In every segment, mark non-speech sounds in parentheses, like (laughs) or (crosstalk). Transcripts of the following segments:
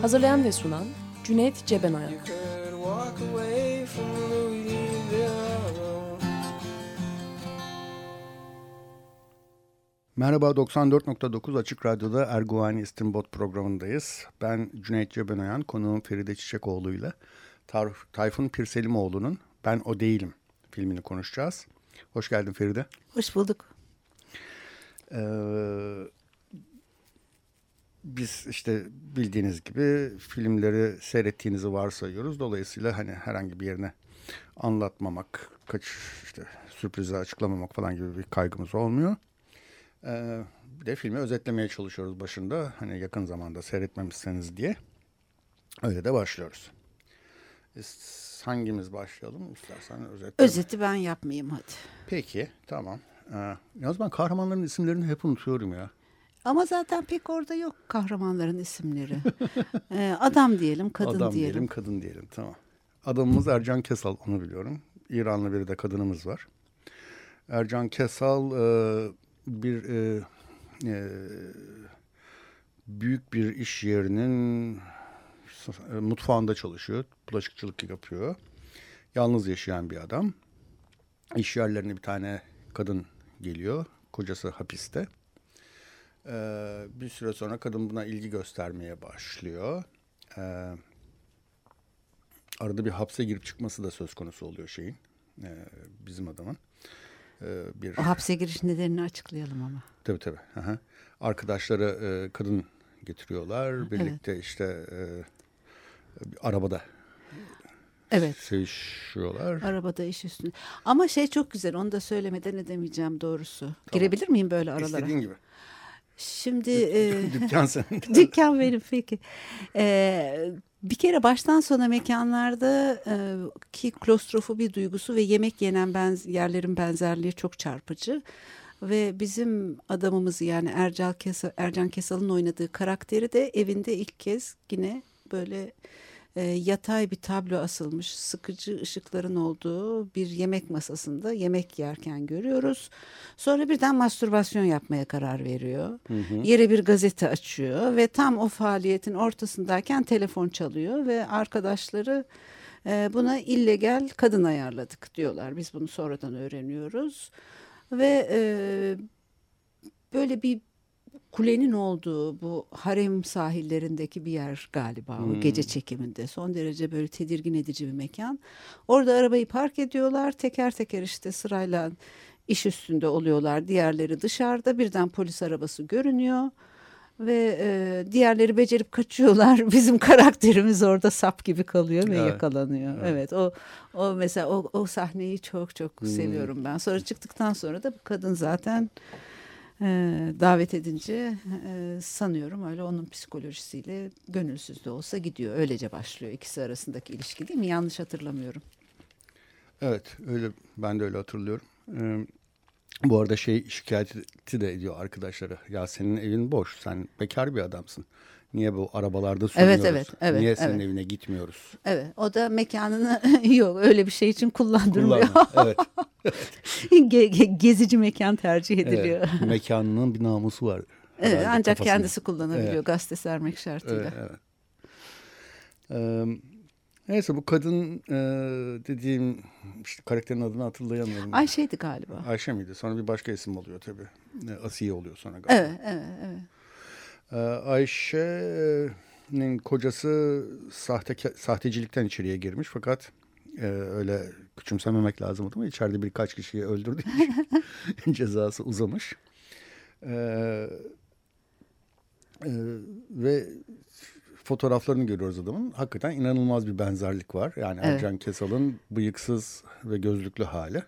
Hazırlayan ve sunan Cüneyt Cebenayak. Merhaba 94.9 Açık Radyo'da Erguvani İstinbot programındayız. Ben Cüneyt Cebenoyan, konuğum Feride Çiçekoğlu ile Tayfun Pirselimoğlu'nun Ben O Değilim filmini konuşacağız. Hoş geldin Feride. Hoş bulduk. Ee, biz işte bildiğiniz gibi filmleri seyrettiğinizi varsayıyoruz. Dolayısıyla hani herhangi bir yerine anlatmamak, kaç işte sürprizi açıklamamak falan gibi bir kaygımız olmuyor. Ee, bir de filmi özetlemeye çalışıyoruz başında. Hani yakın zamanda seyretmemişseniz diye. Öyle de başlıyoruz. Biz hangimiz başlayalım istersen özetle. Özeti ben yapmayayım hadi. Peki tamam. Ee, yalnız ben kahramanların isimlerini hep unutuyorum ya. Ama zaten pek orada yok kahramanların isimleri. (laughs) ee, adam diyelim, kadın adam diyelim. diyelim, kadın diyelim. Tamam. Adamımız Ercan Kesal, onu biliyorum. İranlı bir de kadınımız var. Ercan Kesal e, bir e, e, büyük bir iş yerinin e, mutfağında çalışıyor. Bulaşıkçılık yapıyor. Yalnız yaşayan bir adam. İş yerlerine bir tane kadın geliyor. Kocası hapiste. Ee, bir süre sonra kadın buna ilgi göstermeye başlıyor. Ee, arada bir hapse girip çıkması da söz konusu oluyor şeyin. Ee, bizim adamın. Ee, bir... O hapse giriş nedenini açıklayalım ama. Tabii tabii. Aha. Arkadaşları e, kadın getiriyorlar. Birlikte evet. işte e, arabada Evet. Sevişiyorlar. Arabada iş üstünde. Ama şey çok güzel onu da söylemeden edemeyeceğim doğrusu. Tamam. Girebilir miyim böyle aralara? İstediğin gibi. Şimdi e, (laughs) dükkan senin. (laughs) dükkan benim peki. E, bir kere baştan sona mekanlarda e, ki klostrofobi duygusu ve yemek yenen benz, yerlerin benzerliği çok çarpıcı. Ve bizim adamımız yani Ercan, Kesal, Ercan Kesal'ın oynadığı karakteri de evinde ilk kez yine böyle e, yatay bir tablo asılmış sıkıcı ışıkların olduğu bir yemek masasında yemek yerken görüyoruz. Sonra birden mastürbasyon yapmaya karar veriyor. Hı hı. Yere bir gazete açıyor ve tam o faaliyetin ortasındayken telefon çalıyor ve arkadaşları e, buna illegal kadın ayarladık diyorlar. Biz bunu sonradan öğreniyoruz ve e, böyle bir kulenin olduğu bu harem sahillerindeki bir yer galiba hmm. o gece çekiminde. Son derece böyle tedirgin edici bir mekan. Orada arabayı park ediyorlar. Teker teker işte sırayla iş üstünde oluyorlar. Diğerleri dışarıda. Birden polis arabası görünüyor. Ve e, diğerleri becerip kaçıyorlar. (laughs) Bizim karakterimiz orada sap gibi kalıyor ve evet. yakalanıyor. Evet. evet o o mesela o, o sahneyi çok çok hmm. seviyorum ben. Sonra çıktıktan sonra da bu kadın zaten e, davet edince e, sanıyorum öyle onun psikolojisiyle gönülsüz de olsa gidiyor. Öylece başlıyor ikisi arasındaki ilişki değil mi? Yanlış hatırlamıyorum. Evet öyle ben de öyle hatırlıyorum. Ee, bu arada şey şikayeti de ediyor arkadaşları. Ya senin evin boş. Sen bekar bir adamsın. Niye bu arabalarda sürüyoruz? Evet, evet, evet. Niye senin evet. evine gitmiyoruz? Evet, o da mekanını (laughs) yok öyle bir şey için kullandırmıyor. evet. (laughs) Ge gezici mekan tercih ediliyor. Evet, (laughs) mekanının bir namusu var. Evet, ancak kafasında. kendisi kullanabiliyor evet. gazete sermek şartıyla. Evet, evet. Ee, neyse bu kadın e, dediğim işte karakterin adını hatırlayamıyorum. Ayşe'ydi galiba. Ayşe miydi? Sonra bir başka isim oluyor tabii. Asiye oluyor sonra galiba. Evet, evet, evet. Ee, Ayşe'nin kocası sahte, sahtecilikten içeriye girmiş fakat e, öyle küçümsememek lazım ama içeride birkaç kişiyi öldürdüğü (laughs) cezası uzamış. Ee, e, ve fotoğraflarını görüyoruz adamın. Hakikaten inanılmaz bir benzerlik var. Yani evet. Ercan Kesal'ın bıyıksız ve gözlüklü hali.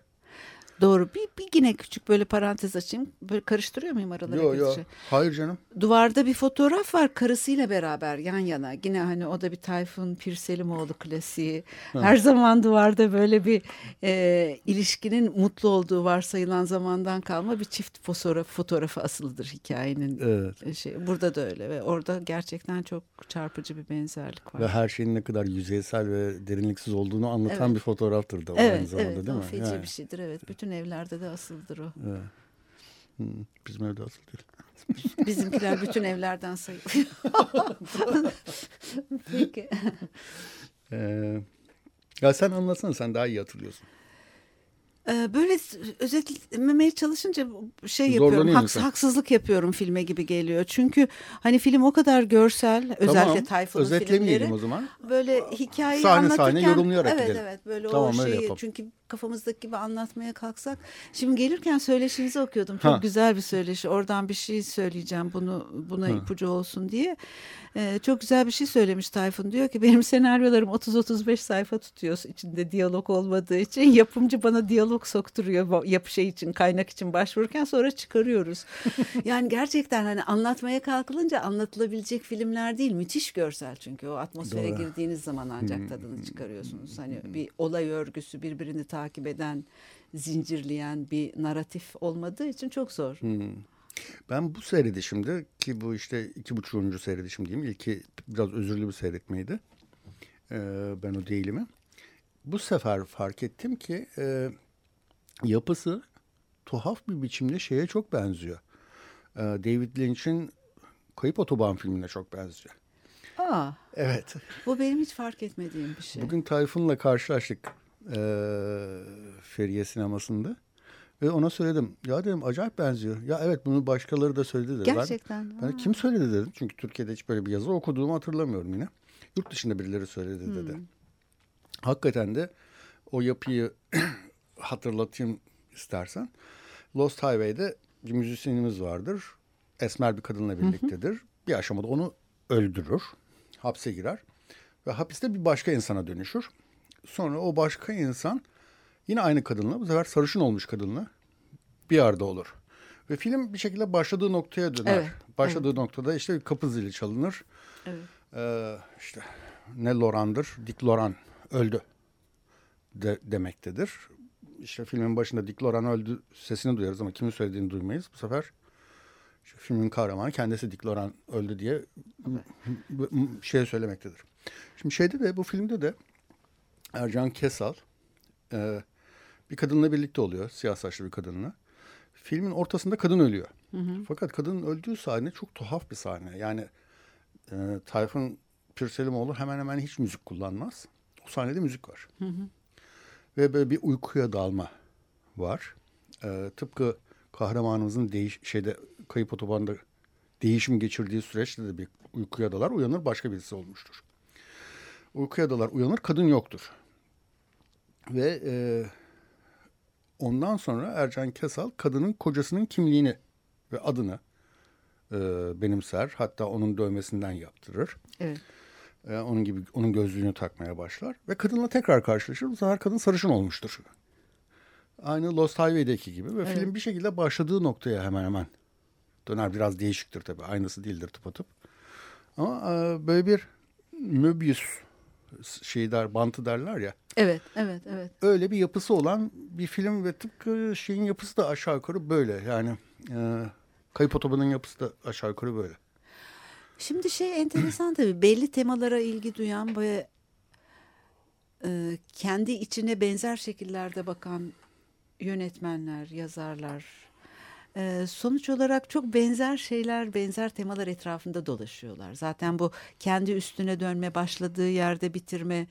Doğru. Bir, bir yine küçük böyle parantez açayım. Böyle karıştırıyor muyum araları? Yok yok. Hayır canım. Duvarda bir fotoğraf var karısıyla beraber yan yana. Yine hani o da bir Tayfun Pirselimoğlu klasiği. Her zaman duvarda böyle bir e, ilişkinin mutlu olduğu varsayılan zamandan kalma bir çift fotoğraf, fotoğrafı asılıdır hikayenin. Evet. E, şey. Burada da öyle ve orada gerçekten çok çarpıcı bir benzerlik var. Ve her şeyin ne kadar yüzeysel ve derinliksiz olduğunu anlatan evet. bir fotoğraftır da evet, aynı zamanda evet, değil mi? Evet, feci yani. bir şeydir evet. Bütün evlerde de asıldır o. Evet. Bizim evde asıl değil. (laughs) Bizimkiler bütün evlerden sayılıyor. (laughs) Peki. Ee, ya sen anlatsana sen daha iyi hatırlıyorsun. Ee, böyle özetlememeye çalışınca şey yapıyorum. Haks, haksızlık yapıyorum filme gibi geliyor. Çünkü hani film o kadar görsel özellikle tamam, Tayfun'un filmleri. o zaman. Böyle hikayeyi sahne anlatırken. Sahne yorumlayarak evet, gidelim. Evet böyle tamam, o şeyi çünkü kafamızdaki gibi anlatmaya kalksak. Şimdi gelirken söyleşinizi okuyordum. Çok ha. güzel bir söyleşi. Oradan bir şey söyleyeceğim bunu buna ha. ipucu olsun diye. Ee, çok güzel bir şey söylemiş Tayfun. Diyor ki benim senaryolarım 30-35 sayfa tutuyor içinde diyalog olmadığı için. (laughs) Yapımcı bana diyalog sokturuyor yapı şey için kaynak için başvururken sonra çıkarıyoruz. (laughs) yani gerçekten hani anlatmaya kalkılınca anlatılabilecek filmler değil. Müthiş görsel çünkü o atmosfere Doğru. girdiğiniz zaman ancak hmm. tadını çıkarıyorsunuz. Hani bir olay örgüsü birbirini takip eden zincirleyen bir naratif olmadığı için çok zor. Hmm. Ben bu seyredişimde ki bu işte iki buçuğuncu seyredişim diyeyim. İlki biraz özürlü bir seyretmeydi. Ee, ben o değilimi. Bu sefer fark ettim ki e, yapısı tuhaf bir biçimde şeye çok benziyor. Ee, David Lynch'in Kayıp Otoban filmine çok benziyor. Aa, evet. Bu benim hiç fark etmediğim bir şey. Bugün Tayfun'la karşılaştık e, Feriye sinemasında. Ve ona söyledim. Ya dedim acayip benziyor. Ya evet bunu başkaları da söyledi dedi. Gerçekten. Ben, ben kim söyledi dedim. Çünkü Türkiye'de hiç böyle bir yazı okuduğumu hatırlamıyorum yine. Yurt dışında birileri söyledi hmm. dedi. Hakikaten de o yapıyı (clears throat) hatırlatayım istersen. Lost Highway'de bir müzisyenimiz vardır. Esmer bir kadınla birliktedir. Bir aşamada onu öldürür. Hapse girer. Ve hapiste bir başka insana dönüşür. Sonra o başka insan Yine aynı kadınla bu sefer sarışın olmuş kadınla bir arada olur. Ve film bir şekilde başladığı noktaya döner. Evet, başladığı evet. noktada işte kapı zili çalınır. Evet. Ee, işte ne Loran'dır, Dick Loran öldü de, demektedir. İşte filmin başında Dick Loran öldü sesini duyarız ama kimin söylediğini duymayız. Bu sefer işte filmin kahramanı kendisi Dick Loran öldü diye evet. (laughs) şey söylemektedir. Şimdi şeyde de bu filmde de Ercan Kesal e, bir kadınla birlikte oluyor. Siyah saçlı bir kadınla. Filmin ortasında kadın ölüyor. Hı hı. Fakat kadının öldüğü sahne çok tuhaf bir sahne. Yani e, Tayfun Pirselimoğlu hemen hemen hiç müzik kullanmaz. O sahnede müzik var. Hı hı. Ve böyle bir uykuya dalma var. E, tıpkı kahramanımızın değiş şeyde kayıp otobanda değişim geçirdiği süreçte de bir uykuya dalar uyanır başka birisi olmuştur. Uykuya dalar uyanır kadın yoktur. Ve e, Ondan sonra Ercan Kesal kadının kocasının kimliğini ve adını e, benimser. Hatta onun dövmesinden yaptırır. Evet. E, onun gibi onun gözlüğünü takmaya başlar ve kadınla tekrar karşılaşır. Bu sefer kadın sarışın olmuştur. Aynı Lost Highway'deki gibi ve evet. film bir şekilde başladığı noktaya hemen hemen döner. Biraz değişiktir tabii. Aynısı değildir tıpatıp. Ama e, böyle bir Möbius şey der, bantı derler ya. Evet, evet, evet. Öyle bir yapısı olan bir film ve tıpkı şeyin yapısı da aşağı yukarı böyle. Yani e, Kayıp Otoban'ın yapısı da aşağı yukarı böyle. Şimdi şey enteresan tabii (clears throat) belli temalara ilgi duyan ve e, kendi içine benzer şekillerde bakan yönetmenler, yazarlar, e, sonuç olarak çok benzer şeyler, benzer temalar etrafında dolaşıyorlar. Zaten bu kendi üstüne dönme, başladığı yerde bitirme,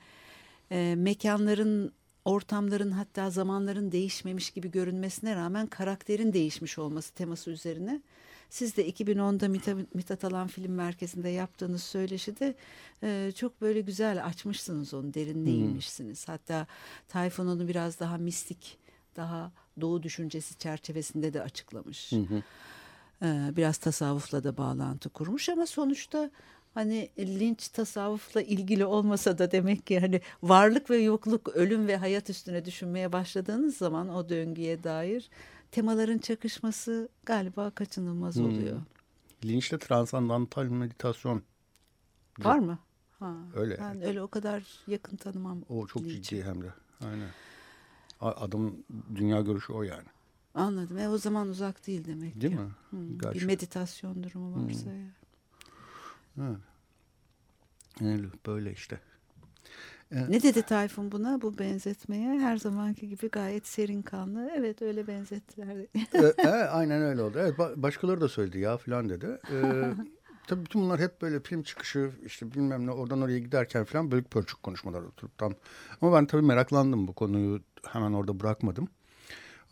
e, mekanların, ortamların hatta zamanların değişmemiş gibi görünmesine rağmen karakterin değişmiş olması teması üzerine. Siz de 2010'da Mithat Alan Film Merkezi'nde yaptığınız söyleşide e, çok böyle güzel açmışsınız onu, derinine inmişsiniz. Hatta Tayfun onu biraz daha mistik, daha doğu düşüncesi çerçevesinde de açıklamış. Hı hı. Ee, biraz tasavvufla da bağlantı kurmuş ama sonuçta hani linç tasavvufla ilgili olmasa da demek ki hani varlık ve yokluk, ölüm ve hayat üstüne düşünmeye başladığınız zaman o döngüye dair temaların çakışması galiba kaçınılmaz hmm. oluyor. Linçte transandantal meditasyon. Var mı? Ha, öyle. Ben öyle o kadar yakın tanımam. O çok linç. ciddi hem de. Aynen. Adam dünya görüşü o yani. Anladım. E o zaman uzak değil demek Değil ki. mi? Hmm, bir meditasyon durumu varsa hmm. ya. Evet. Öyle, böyle işte. Evet. Ne dedi Tayfun buna bu benzetmeye? Her zamanki gibi gayet serin kanlı. Evet öyle benzettiler. e, (laughs) e, aynen öyle oldu. Evet başkaları da söyledi ya falan dedi. Ee, (laughs) tabii bütün bunlar hep böyle film çıkışı işte bilmem ne oradan oraya giderken falan bölük pörçük konuşmalar oturup tam. Ama ben tabii meraklandım bu konuyu hemen orada bırakmadım.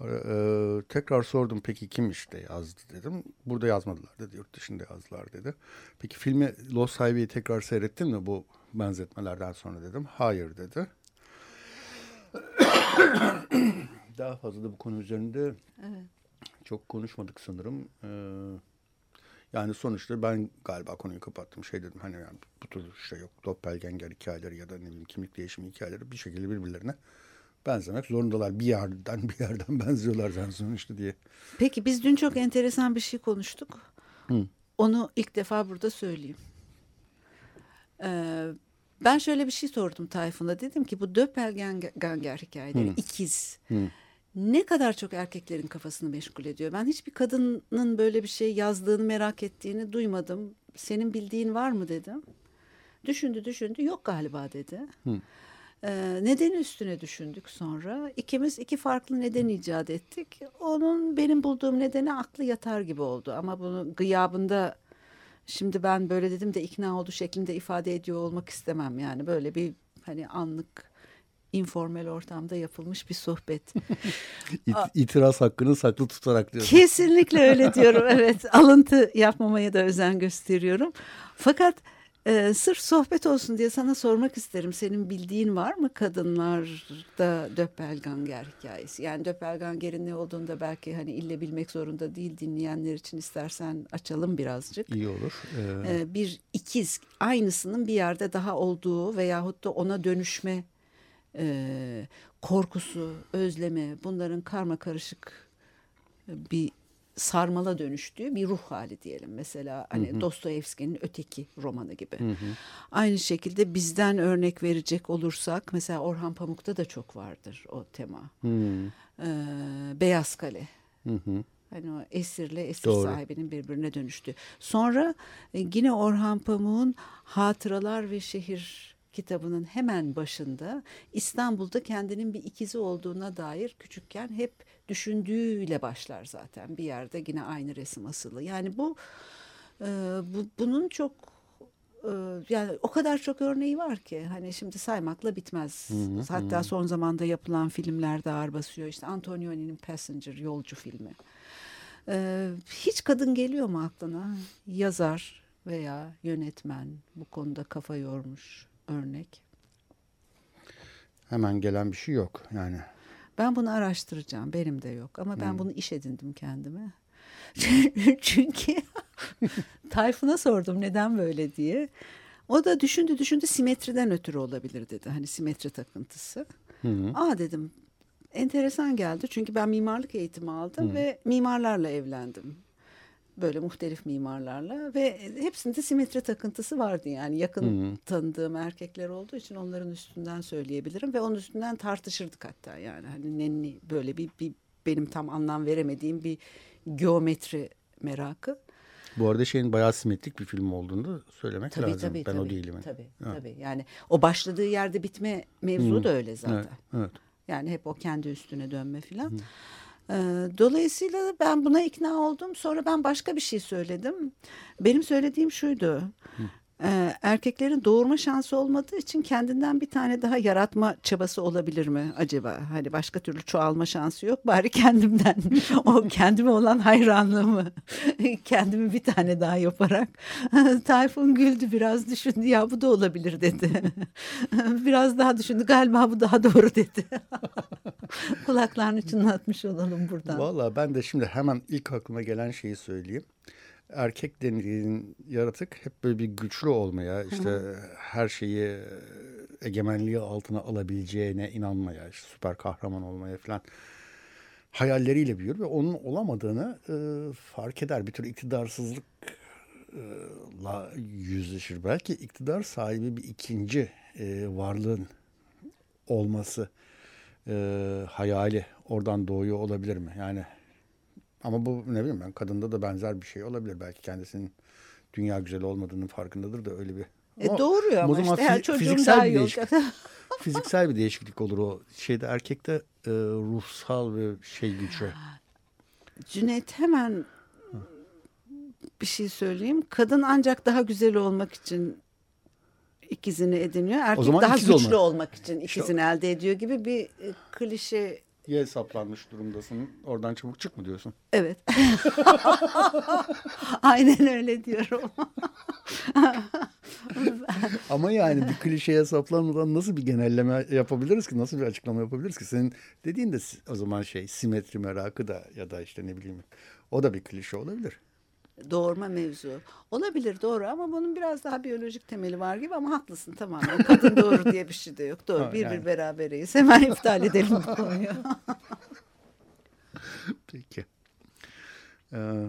Ee, tekrar sordum peki kim işte yazdı dedim. Burada yazmadılar dedi yurt dışında yazdılar dedi. Peki filmi Lost Highway'i tekrar seyrettin mi bu benzetmelerden sonra dedim. Hayır dedi. (coughs) Daha fazla da bu konu üzerinde evet. çok konuşmadık sanırım. Ee, yani sonuçta ben galiba konuyu kapattım. Şey dedim hani yani bu tür şey yok. Doppelganger hikayeleri ya da ne bileyim kimlik değişimi hikayeleri bir şekilde birbirlerine benzemek zorundalar. Bir yerden bir yerden (laughs) benziyorlar zaten sonuçta diye. Peki biz dün çok enteresan bir şey konuştuk. Hı. Onu ilk defa burada söyleyeyim. Ee, ben şöyle bir şey sordum Tayfun'a. Dedim ki bu Doppelganger hikayeleri Hı. ikiz. Hı. Ne kadar çok erkeklerin kafasını meşgul ediyor. Ben hiçbir kadının böyle bir şey yazdığını merak ettiğini duymadım. Senin bildiğin var mı dedim. Düşündü düşündü yok galiba dedi. Hı. Ee, nedeni üstüne düşündük sonra. İkimiz iki farklı neden icat ettik. Onun benim bulduğum nedeni aklı yatar gibi oldu. Ama bunu gıyabında şimdi ben böyle dedim de ikna oldu şeklinde ifade ediyor olmak istemem. Yani böyle bir hani anlık informal ortamda yapılmış bir sohbet. (laughs) İt, itiraz hakkını saklı tutarak diyorum. Kesinlikle öyle diyorum. Evet, alıntı yapmamaya da özen gösteriyorum. Fakat ee, sırf sohbet olsun diye sana sormak isterim. Senin bildiğin var mı kadınlarda Döppelganger hikayesi? Yani Döppelganger'in ne olduğunu da belki hani ille bilmek zorunda değil dinleyenler için istersen açalım birazcık. İyi olur. Ee... Ee, bir ikiz aynısının bir yerde daha olduğu veyahut da ona dönüşme e, korkusu, özleme bunların karma karışık bir sarmala dönüştüğü bir ruh hali diyelim. Mesela hani Dostoyevski'nin Öteki romanı gibi. Hı hı. Aynı şekilde bizden örnek verecek olursak mesela Orhan Pamuk'ta da çok vardır o tema. Hı. Ee, Beyaz Kale. Hı hı. Hani o esirle esir Doğru. sahibinin birbirine dönüştü. Sonra e, yine Orhan Pamuk'un Hatıralar ve Şehir kitabının hemen başında İstanbul'da kendinin bir ikizi olduğuna dair küçükken hep düşündüğüyle başlar zaten. Bir yerde yine aynı resim asılı. Yani bu, e, bu bunun çok e, yani o kadar çok örneği var ki hani şimdi saymakla bitmez. Hı hı, Hatta hı. son zamanda yapılan filmlerde ağır basıyor. İşte Antonioni'nin Passenger yolcu filmi. Ee, hiç kadın geliyor mu aklına? Yazar veya yönetmen bu konuda kafa yormuş örnek? Hemen gelen bir şey yok yani. Ben bunu araştıracağım. Benim de yok ama ben hmm. bunu iş edindim kendime. (laughs) Çünkü (laughs) Tayfun'a sordum neden böyle diye. O da düşündü düşündü simetriden ötürü olabilir dedi. Hani simetri takıntısı. Hı hı. Aa dedim enteresan geldi. Çünkü ben mimarlık eğitimi aldım hı. ve mimarlarla evlendim böyle muhtelif mimarlarla ve hepsinde simetri takıntısı vardı yani yakın hı tanıdığım erkekler olduğu için onların üstünden söyleyebilirim ve onun üstünden tartışırdık hatta yani hani nenni böyle bir, bir benim tam anlam veremediğim bir geometri merakı. Bu arada şeyin bayağı simetrik bir film olduğunu da söylemek tabii, lazım. Tabii, ben tabii, o değilim. Tabii, ha. tabii. Yani o başladığı yerde bitme mevzu da öyle zaten. Evet, evet. Yani hep o kendi üstüne dönme filan. Ee, dolayısıyla ben buna ikna oldum. Sonra ben başka bir şey söyledim. Benim söylediğim şuydu. Hı. Ee, erkeklerin doğurma şansı olmadığı için kendinden bir tane daha yaratma çabası olabilir mi acaba? Hani başka türlü çoğalma şansı yok. Bari kendimden (laughs) o kendime olan hayranlığımı (laughs) kendimi bir tane daha yaparak (laughs) Tayfun güldü biraz düşündü ya bu da olabilir dedi. biraz daha düşündü galiba bu daha doğru dedi. Kulaklarını çınlatmış olalım buradan. Valla ben de şimdi hemen ilk aklıma gelen şeyi söyleyeyim. Erkek denildiğin yaratık hep böyle bir güçlü olmaya, işte Hı-hı. her şeyi egemenliği altına alabileceğine inanmaya, işte süper kahraman olmaya falan hayalleriyle büyür ve onun olamadığını e, fark eder. Bir tür iktidarsızlıkla yüzleşir. Belki iktidar sahibi bir ikinci e, varlığın olması e, hayali oradan doğuyor olabilir mi? Yani ama bu ne bileyim ben kadında da benzer bir şey olabilir. Belki kendisinin dünya güzeli olmadığının farkındadır da öyle bir. E doğru ama o zaman işte her çocuğum daha iyi olacak. (laughs) fiziksel bir değişiklik olur o. Şeyde erkekte e, ruhsal bir şey gücü. Cüneyt hemen bir şey söyleyeyim. Kadın ancak daha güzel olmak için ikizini ediniyor. Erkek daha güçlü olmak. olmak için ikizini işte, elde ediyor gibi bir e, klişe ye saplanmış durumdasın. Oradan çabuk çık mı diyorsun? Evet. (laughs) Aynen öyle diyorum. (laughs) Ama yani bir klişeye saplanmadan nasıl bir genelleme yapabiliriz ki? Nasıl bir açıklama yapabiliriz ki? Senin dediğin de o zaman şey simetri merakı da ya da işte ne bileyim o da bir klişe olabilir doğurma mevzu. Olabilir doğru ama bunun biraz daha biyolojik temeli var gibi ama haklısın tamamen. Kadın doğru diye bir şey de yok. Doğru ha, bir yani. bir berabereyiz. Hemen iptal edelim bu konuyu. (laughs) Peki. Ee,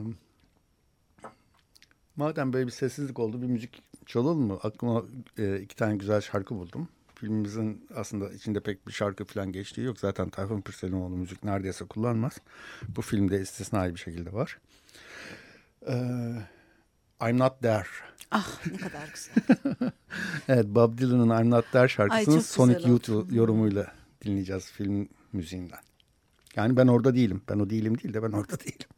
madem böyle bir sessizlik oldu bir müzik çalalım mı? Aklıma e, iki tane güzel şarkı buldum. Filmimizin aslında içinde pek bir şarkı falan geçtiği yok. Zaten Tayfun Pürselimoğlu müzik neredeyse kullanmaz. Bu filmde istisnai bir şekilde var. Ee, I'm Not There. Ah ne kadar güzel. (laughs) evet Bob Dylan'ın I'm Not There şarkısını Ay, Sonic Youth yorumuyla dinleyeceğiz film müziğinden. Yani ben orada değilim. Ben o değilim değil de ben orada (laughs) değilim.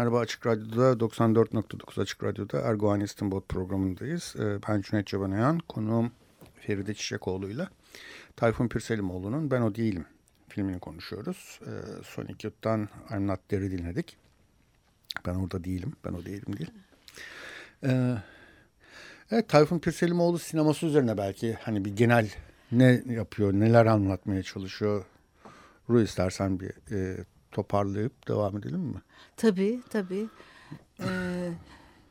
Merhaba Açık Radyo'da 94.9 Açık Radyo'da Erguvan İstanbul programındayız. Ee, ben Cüneyt Çabanayan, konuğum Feride Çiçekoğlu'yla Tayfun Pirselimoğlu'nun Ben O Değilim filmini konuşuyoruz. Ee, Sonic Youth'tan I'm Not There'i dinledik. Ben orada değilim, ben o değilim değil. Ee, evet Tayfun Pirselimoğlu sineması üzerine belki hani bir genel ne yapıyor, neler anlatmaya çalışıyor. Ruh istersen bir e, toparlayıp devam edelim mi? Tabii tabii. Ee,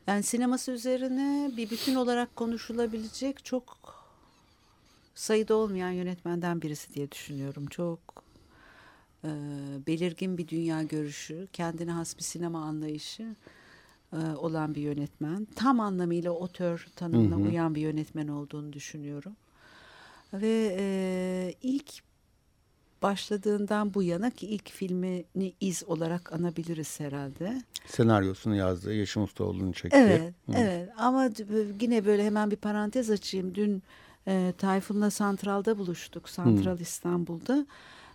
yani sineması üzerine bir bütün olarak konuşulabilecek çok sayıda olmayan yönetmenden birisi diye düşünüyorum. Çok e, belirgin bir dünya görüşü, kendine has bir sinema anlayışı e, olan bir yönetmen. Tam anlamıyla otör tanımına hı hı. uyan bir yönetmen olduğunu düşünüyorum. Ve e, ilk başladığından bu yana ki ilk filmini iz olarak anabiliriz herhalde. Senaryosunu yazdığı Yeşim Ustaoğlu'nun çektiği. Evet, Hı. evet ama yine böyle hemen bir parantez açayım. Dün e, Tayfun'la Santral'da buluştuk, Santral Hı. İstanbul'da.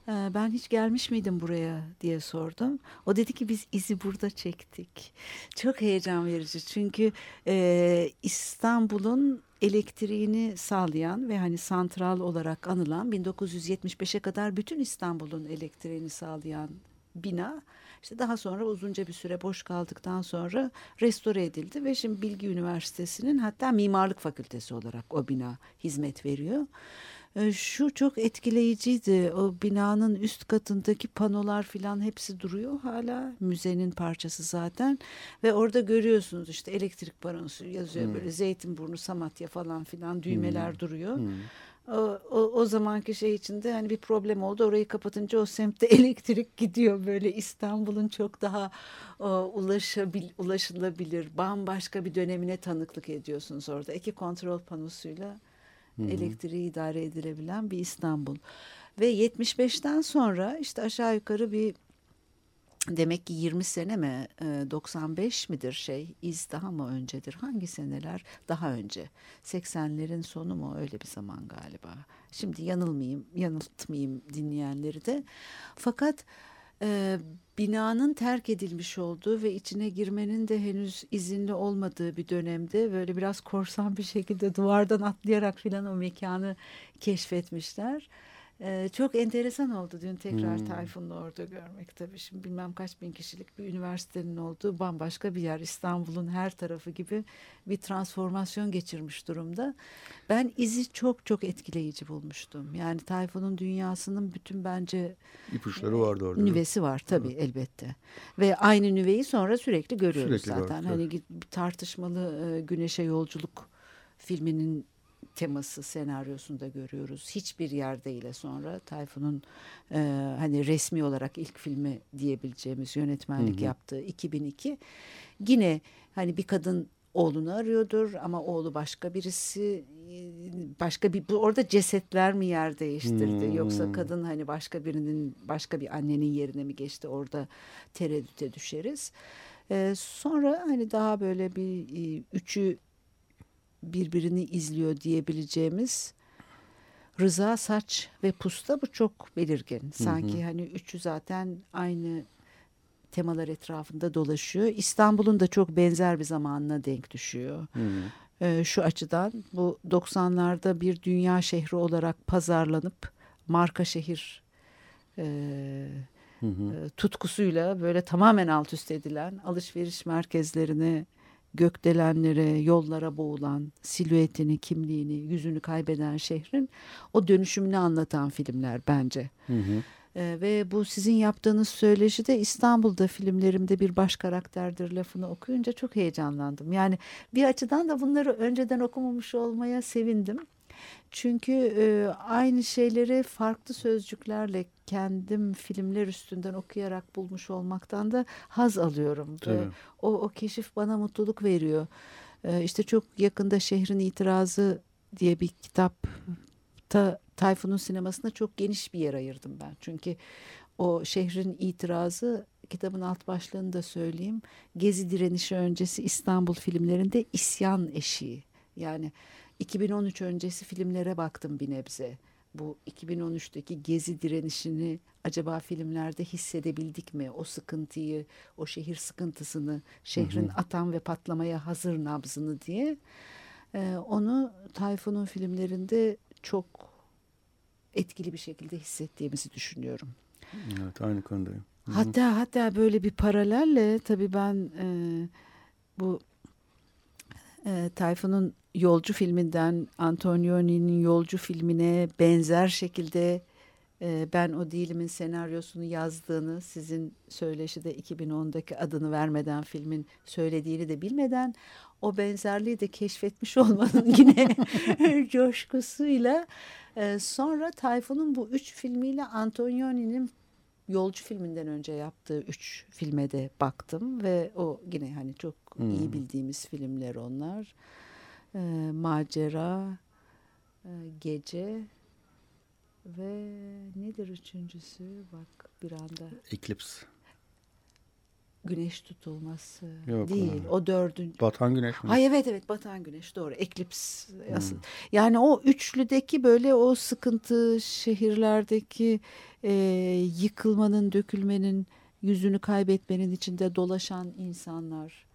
E, ben hiç gelmiş miydim buraya diye sordum. O dedi ki biz izi burada çektik. Çok heyecan verici çünkü e, İstanbul'un elektriğini sağlayan ve hani santral olarak anılan 1975'e kadar bütün İstanbul'un elektriğini sağlayan bina işte daha sonra uzunca bir süre boş kaldıktan sonra restore edildi ve şimdi Bilgi Üniversitesi'nin hatta mimarlık fakültesi olarak o bina hizmet veriyor. Ee, şu çok etkileyiciydi. O binanın üst katındaki panolar filan hepsi duruyor hala. Müzenin parçası zaten. Ve orada görüyorsunuz işte elektrik panosu yazıyor hmm. böyle Zeytinburnu, Samatya falan filan düğmeler hmm. duruyor. Hmm. O, o, o zamanki şey içinde hani bir problem oldu. Orayı kapatınca o semtte (laughs) elektrik gidiyor. Böyle İstanbul'un çok daha o, ulaşabil, ulaşılabilir, bambaşka bir dönemine tanıklık ediyorsunuz orada. İki kontrol panosuyla Hı-hı. elektriği idare edilebilen bir İstanbul. Ve 75'ten sonra işte aşağı yukarı bir demek ki 20 sene mi 95 midir şey iz daha mı öncedir? Hangi seneler daha önce? 80'lerin sonu mu? Öyle bir zaman galiba. Şimdi yanılmayayım yanıltmayayım dinleyenleri de. Fakat e, binanın terk edilmiş olduğu ve içine girmenin de henüz izinli olmadığı bir dönemde böyle biraz korsan bir şekilde duvardan atlayarak filan o mekanı keşfetmişler. Ee, çok enteresan oldu dün tekrar hmm. Tayfun'la orada görmek tabii. Şimdi bilmem kaç bin kişilik bir üniversitenin olduğu bambaşka bir yer. İstanbul'un her tarafı gibi bir transformasyon geçirmiş durumda. Ben izi çok çok etkileyici bulmuştum. Yani Tayfun'un dünyasının bütün bence ipuçları vardı orada. Nüvesi var tabii evet. elbette. Ve aynı nüveyi sonra sürekli görüyoruz sürekli zaten. Var, hani tartışmalı e, Güneşe Yolculuk filminin teması senaryosunda görüyoruz. Hiçbir yerde ile sonra Tayfun'un e, hani resmi olarak ilk filmi diyebileceğimiz yönetmenlik hı hı. yaptığı 2002. Yine hani bir kadın oğlunu arıyordur ama oğlu başka birisi başka bir orada cesetler mi yer değiştirdi hmm. yoksa kadın hani başka birinin başka bir annenin yerine mi geçti orada tereddüte düşeriz. Ee, sonra hani daha böyle bir üçü birbirini izliyor diyebileceğimiz Rıza Saç ve Pusta bu çok belirgin. Sanki hı hı. hani üçü zaten aynı temalar etrafında dolaşıyor. İstanbul'un da çok benzer bir zamanına denk düşüyor. Hı E, şu açıdan bu 90'larda bir dünya şehri olarak pazarlanıp marka şehir e, hı hı. E, tutkusuyla böyle tamamen alt üst edilen alışveriş merkezlerini gökdelenlere, yollara boğulan, silüetini, kimliğini, yüzünü kaybeden şehrin o dönüşümünü anlatan filmler bence. Hı hı. Ee, ve bu sizin yaptığınız söyleşi de İstanbul'da filmlerimde bir baş karakterdir lafını okuyunca çok heyecanlandım. Yani bir açıdan da bunları önceden okumamış olmaya sevindim. Çünkü e, aynı şeyleri farklı sözcüklerle kendim filmler üstünden okuyarak bulmuş olmaktan da haz alıyorum. Tabii. Ve o, o keşif bana mutluluk veriyor. E, işte çok yakında Şehrin İtirazı diye bir kitap ta Tayfun'un sinemasına çok geniş bir yer ayırdım ben. Çünkü o şehrin itirazı kitabın alt başlığını da söyleyeyim. Gezi direnişi öncesi İstanbul filmlerinde isyan eşiği. Yani 2013 öncesi filmlere baktım bir nebze. Bu 2013'teki gezi direnişini acaba filmlerde hissedebildik mi? O sıkıntıyı, o şehir sıkıntısını, şehrin hı hı. atan ve patlamaya hazır nabzını diye. Ee, onu Tayfun'un filmlerinde çok etkili bir şekilde hissettiğimizi düşünüyorum. Evet aynı konudayım. Hatta hatta böyle bir paralelle tabii ben e, bu e, Tayfun'un Yolcu filminden Antonioni'nin Yolcu filmine benzer şekilde e, Ben O Değilim'in senaryosunu yazdığını sizin söyleşide 2010'daki adını vermeden filmin söylediğini de bilmeden o benzerliği de keşfetmiş (laughs) olmanın yine (laughs) coşkusuyla e, sonra Tayfun'un bu üç filmiyle Antonioni'nin Yolcu filminden önce yaptığı üç filme de baktım ve o yine hani çok hmm. iyi bildiğimiz filmler onlar e, macera, e, gece ve nedir üçüncüsü? Bak bir anda. Eclipse. Güneş tutulması Yok, değil. O, o dördüncü. Batan güneş mi? Ay evet evet batan güneş doğru. Eklips asıl. Hmm. Yani o üçlüdeki böyle o sıkıntı şehirlerdeki e, yıkılmanın, dökülmenin, yüzünü kaybetmenin içinde dolaşan insanlar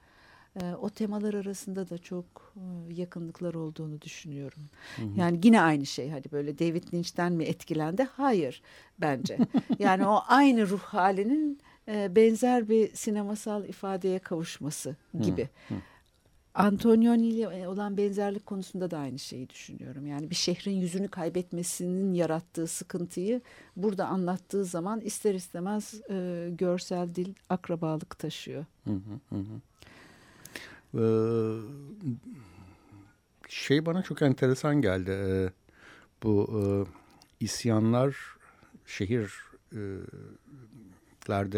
o temalar arasında da çok e, yakınlıklar olduğunu düşünüyorum. Hı hı. Yani yine aynı şey hani böyle David Lynch'ten mi etkilendi? Hayır bence. (laughs) yani o aynı ruh halinin e, benzer bir sinemasal ifadeye kavuşması gibi. Hı hı. Antonioni ile olan benzerlik konusunda da aynı şeyi düşünüyorum. Yani bir şehrin yüzünü kaybetmesinin yarattığı sıkıntıyı burada anlattığı zaman ister istemez e, görsel dil akrabalık taşıyor. Hı hı hı. Ee, şey bana çok enteresan geldi. Ee, bu e, isyanlar şehirlerde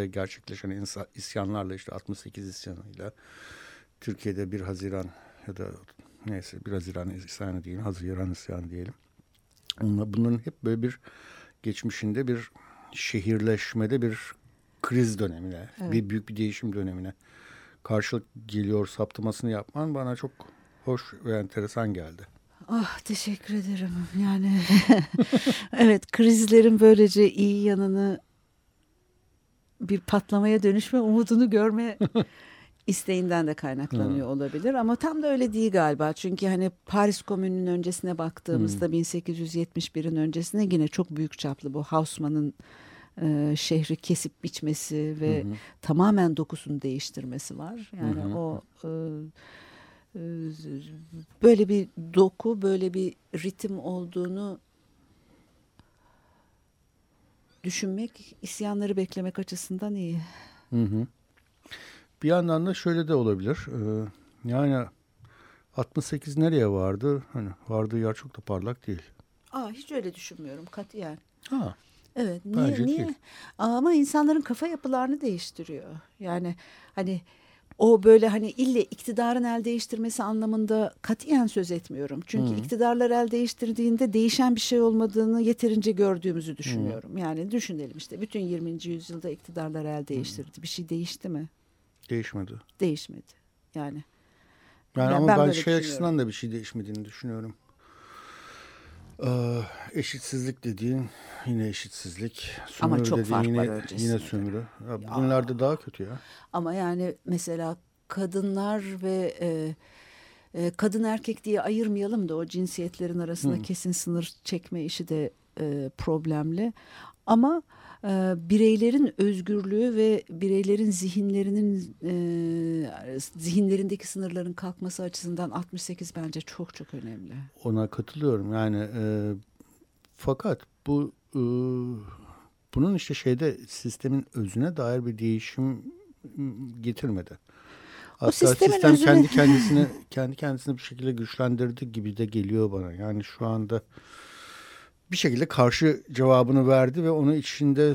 gerçekleşen isyanlarla işte 68 isyanıyla Türkiye'de 1 Haziran ya da neyse 1 Haziran isyanı diyelim, Haziran isyanı diyelim. Bunların hep böyle bir geçmişinde bir şehirleşmede bir kriz dönemine, evet. bir büyük bir değişim dönemine karşılık geliyor saptamasını yapman bana çok hoş ve enteresan geldi. Ah teşekkür ederim. Yani (laughs) evet krizlerin böylece iyi yanını bir patlamaya dönüşme umudunu görme (laughs) isteğinden de kaynaklanıyor hmm. olabilir ama tam da öyle değil galiba. Çünkü hani Paris Komünü'nün öncesine baktığımızda hmm. 1871'in öncesine yine çok büyük çaplı bu Haussmann'ın e, şehri kesip biçmesi ve hı hı. tamamen dokusunu değiştirmesi var. Yani hı hı. o e, e, böyle bir doku, böyle bir ritim olduğunu düşünmek, isyanları beklemek açısından iyi. Hı hı. Bir yandan da şöyle de olabilir. Ee, yani 68 nereye vardı? Hani vardığı yer çok da parlak değil. Aa, hiç öyle düşünmüyorum katiyen. Ha. Evet. Niye, Bence niye? Değil. Ama insanların kafa yapılarını değiştiriyor. Yani hani o böyle hani ille iktidarın el değiştirmesi anlamında katiyen söz etmiyorum. Çünkü Hı. iktidarlar el değiştirdiğinde değişen bir şey olmadığını yeterince gördüğümüzü düşünüyorum. Hı. Yani düşünelim işte bütün 20. yüzyılda iktidarlar el değiştirdi. Hı. Bir şey değişti mi? Değişmedi. Değişmedi. Yani. Yani, yani ama ben, ben şey açısından da bir şey değişmediğini düşünüyorum. Ee, eşitsizlik dediğin yine eşitsizlik. Sömürü Ama çok dediğin fark yine, var öncesinde. Yine sömürü. Ya, bunlarda daha kötü ya. Ama yani mesela kadınlar ve e, e, kadın erkek diye ayırmayalım da o cinsiyetlerin arasında Hı. kesin sınır çekme işi de e, problemli. Ama e, bireylerin özgürlüğü ve bireylerin zihinlerinin e, zihinlerindeki sınırların kalkması açısından 68 bence çok çok önemli. Ona katılıyorum yani e, fakat bu e, bunun işte şeyde sistemin özüne dair bir değişim getirmedi. Hatta sistem özüne... kendi kendisini kendi kendisini bir şekilde güçlendirdi gibi de geliyor bana. Yani şu anda bir şekilde karşı cevabını verdi ve onu içinde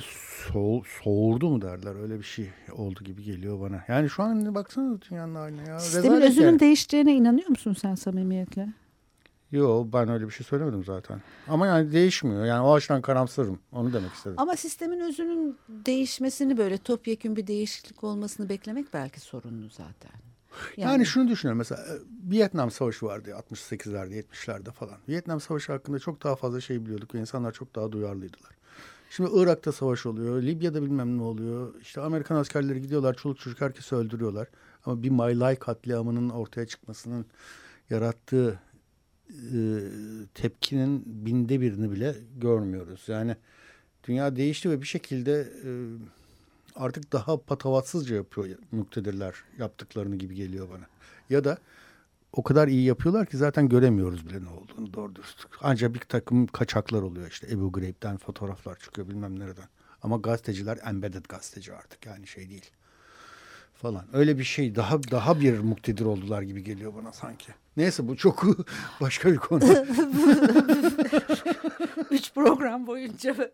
soğ, soğurdu mu derler. Öyle bir şey oldu gibi geliyor bana. Yani şu an baksana dünyanın haline ya. Sistemin özünün yani. değişeceğine inanıyor musun sen samimiyetle? Yok ben öyle bir şey söylemedim zaten. Ama yani değişmiyor. Yani o açıdan karamsarım. Onu demek istedim. Ama sistemin özünün değişmesini böyle topyekun bir değişiklik olmasını beklemek belki sorunlu zaten. Yani, yani şunu düşünüyorum mesela e, Vietnam Savaşı vardı 68'lerde 70'lerde falan. Vietnam Savaşı hakkında çok daha fazla şey biliyorduk ve insanlar çok daha duyarlıydılar. Şimdi Irak'ta savaş oluyor, Libya'da bilmem ne oluyor. İşte Amerikan askerleri gidiyorlar, çoluk çocuk herkesi öldürüyorlar. Ama bir My Lai katliamının ortaya çıkmasının yarattığı e, tepkinin binde birini bile görmüyoruz. Yani dünya değişti ve bir şekilde e, artık daha patavatsızca yapıyor muktedirler yaptıklarını gibi geliyor bana. Ya da o kadar iyi yapıyorlar ki zaten göremiyoruz bile ne olduğunu doğru dürüst. Ancak bir takım kaçaklar oluyor işte Ebu Ghraib'den fotoğraflar çıkıyor bilmem nereden. Ama gazeteciler embedded gazeteci artık yani şey değil falan. Öyle bir şey daha daha bir muktedir oldular gibi geliyor bana sanki. Neyse bu çok (laughs) başka bir konu. (laughs) Üç program boyunca.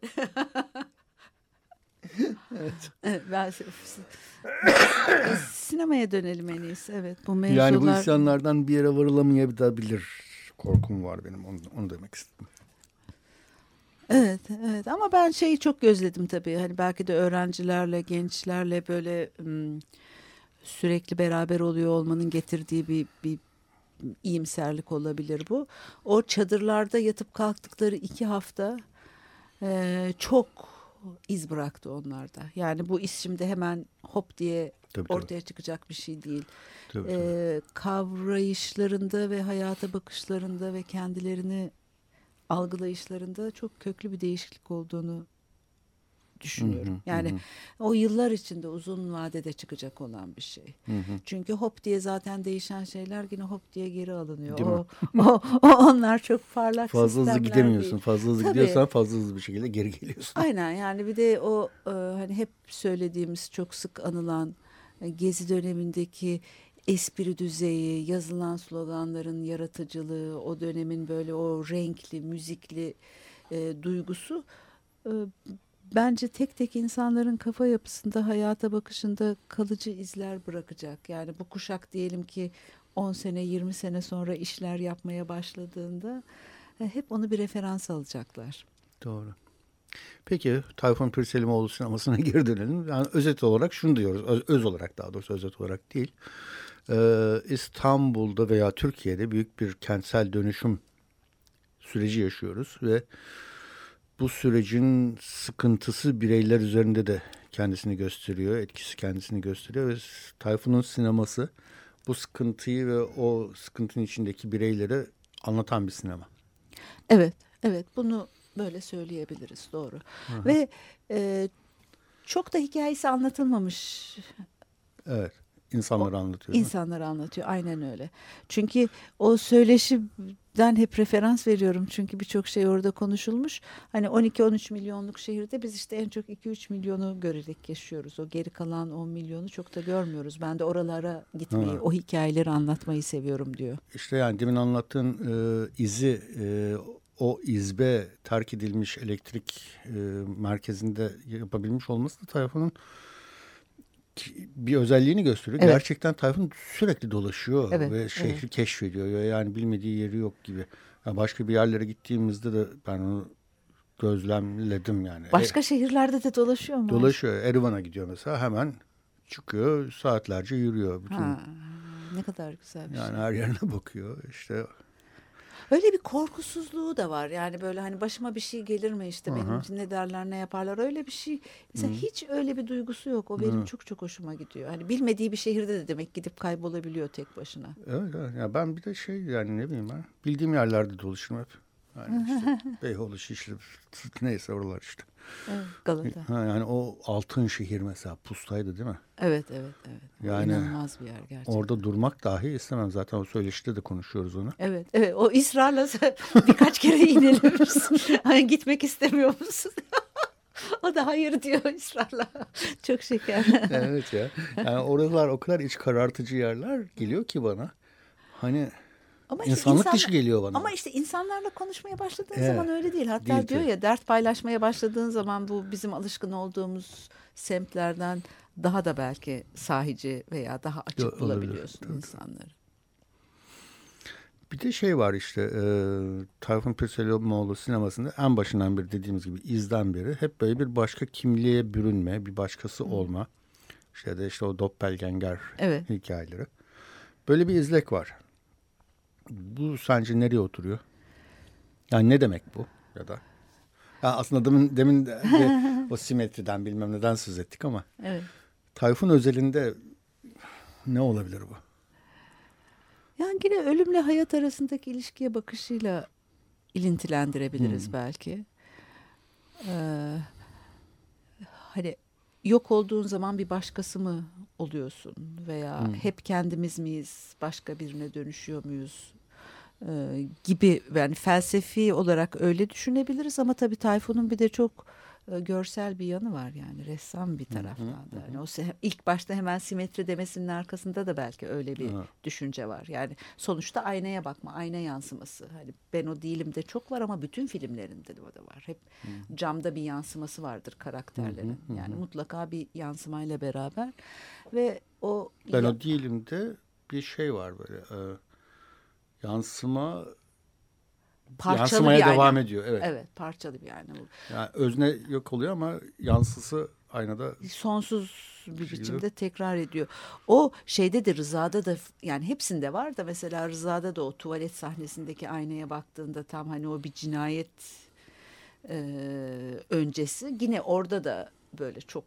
Evet. Ben sinemaya dönelim en iyisi. Evet bu mevzular. Yani bu isyanlardan bir yere varılamayabilir korkum var benim onu, onu demek istedim. Evet, evet ama ben şeyi çok gözledim tabii. Hani belki de öğrencilerle, gençlerle böyle sürekli beraber oluyor olmanın getirdiği bir, bir iyimserlik olabilir bu. O çadırlarda yatıp kalktıkları iki hafta e, çok iz bıraktı onlarda. Yani bu iş şimdi hemen hop diye tabii, ortaya tabii. çıkacak bir şey değil. Tabii, tabii. Ee, kavrayışlarında ve hayata bakışlarında ve kendilerini algılayışlarında çok köklü bir değişiklik olduğunu düşünüyorum. Hı hı, yani hı. o yıllar içinde uzun vadede çıkacak olan bir şey. Hı hı. Çünkü hop diye zaten değişen şeyler yine hop diye geri alınıyor. o, o, o onlar çok parlak Fazla hızlı gidemiyorsun. Değil. Fazla hızlı Tabii. gidiyorsan fazla hızlı bir şekilde geri geliyorsun. Aynen yani bir de o e, hani hep söylediğimiz çok sık anılan e, gezi dönemindeki espri düzeyi, yazılan sloganların yaratıcılığı, o dönemin böyle o renkli, müzikli e, duygusu e, bence tek tek insanların kafa yapısında, hayata bakışında kalıcı izler bırakacak. Yani bu kuşak diyelim ki 10 sene, 20 sene sonra işler yapmaya başladığında e, hep onu bir referans alacaklar. Doğru. Peki Tayfun Pirselimoğlu sinemasına (laughs) geri dönelim. Yani özet olarak şunu diyoruz. Öz, öz olarak daha doğrusu özet olarak değil. Ee, İstanbul'da veya Türkiye'de büyük bir kentsel dönüşüm süreci yaşıyoruz ve bu sürecin sıkıntısı bireyler üzerinde de kendisini gösteriyor, etkisi kendisini gösteriyor ve Tayfun'un sineması bu sıkıntıyı ve o sıkıntının içindeki bireyleri anlatan bir sinema. Evet, evet bunu böyle söyleyebiliriz doğru. Hı-hı. Ve e, çok da hikayesi anlatılmamış. Evet. İnsanları anlatıyor. İnsanları anlatıyor aynen öyle. Çünkü o söyleşiden hep referans veriyorum. Çünkü birçok şey orada konuşulmuş. Hani 12-13 milyonluk şehirde biz işte en çok 2-3 milyonu görerek yaşıyoruz. O geri kalan 10 milyonu çok da görmüyoruz. Ben de oralara gitmeyi, ha. o hikayeleri anlatmayı seviyorum diyor. İşte yani demin anlattığın e, izi e, o izbe terk edilmiş elektrik e, merkezinde yapabilmiş olması da Tayfun'un bir özelliğini gösteriyor. Evet. Gerçekten Tayfun sürekli dolaşıyor evet, ve şehri evet. keşfediyor. Yani bilmediği yeri yok gibi. Yani başka bir yerlere gittiğimizde de ben onu gözlemledim yani. Başka e, şehirlerde de dolaşıyor mu? Dolaşıyor. Erivan'a gidiyor mesela hemen çıkıyor saatlerce yürüyor. Bütün, ha, ne kadar güzel bir yani şey. her yerine bakıyor işte. Öyle bir korkusuzluğu da var. Yani böyle hani başıma bir şey gelir mi işte benim için ne derler ne yaparlar öyle bir şey. Mesela Hı. hiç öyle bir duygusu yok. O benim Hı. çok çok hoşuma gidiyor. Hani bilmediği bir şehirde de demek gidip kaybolabiliyor tek başına. Evet, evet. Ya ben bir de şey yani ne bileyim ben bildiğim yerlerde dolaşırım hep. Yani (laughs) işte Beyoğlu, Şişli neyse oralar işte. Evet, Galata. Ha, yani o altın şehir mesela pustaydı değil mi? Evet evet evet. Yani İnanılmaz bir yer gerçekten. Orada durmak dahi istemem. Zaten o söyleşide de konuşuyoruz onu. Evet evet o ısrarla (laughs) birkaç kere inelim. (laughs) hani gitmek istemiyor musun? o da hayır diyor ısrarla. Çok şeker. evet ya. Yani oralar o kadar iç karartıcı yerler geliyor ki bana. Hani ama işte İnsanlık insan, dışı geliyor bana. Ama işte insanlarla konuşmaya başladığın evet. zaman öyle değil. Hatta değil diyor tabii. ya dert paylaşmaya başladığın zaman bu bizim alışkın olduğumuz semtlerden daha da belki sahici veya daha açık Yo, bulabiliyorsun tabii. insanları. Bir de şey var işte e, Tayfun Pürselimoğlu sinemasında en başından beri dediğimiz gibi izden beri hep böyle bir başka kimliğe bürünme, bir başkası hmm. olma. İşte de işte o doppelganger evet. hikayeleri. Böyle bir izlek var. Bu sence nereye oturuyor? Yani ne demek bu ya da? Ya aslında demin, demin de (laughs) o simetriden bilmem neden söz ettik ama. Evet. Tayfun özelinde ne olabilir bu? Yani yine ölümle hayat arasındaki ilişkiye bakışıyla ilintilendirebiliriz hmm. belki. Ee, hani yok olduğun zaman bir başkası mı oluyorsun? Veya hmm. hep kendimiz miyiz, başka birine dönüşüyor muyuz? E, gibi. Yani felsefi olarak öyle düşünebiliriz ama tabii Tayfun'un bir de çok e, görsel bir yanı var yani ressam bir taraftan da. Yani o ilk başta hemen simetri demesinin arkasında da belki öyle bir hı. düşünce var. Yani sonuçta aynaya bakma, ayna yansıması. Hani ben o değilim de çok var ama bütün filmlerinde de o da var. Hep hı. camda bir yansıması vardır karakterlerin. Hı hı hı. Yani mutlaka bir yansımayla beraber ve o ben o değilim de bir şey var böyle. E, yansıma parçalı yansımaya bir devam ediyor. Evet. Evet, parçalı bir ayna bu. Yani özne yok oluyor ama yansısı aynada sonsuz bir biçimde tekrar ediyor. O şeyde de Rıza'da da yani hepsinde var da mesela Rıza'da da o tuvalet sahnesindeki aynaya baktığında tam hani o bir cinayet e, öncesi yine orada da böyle çok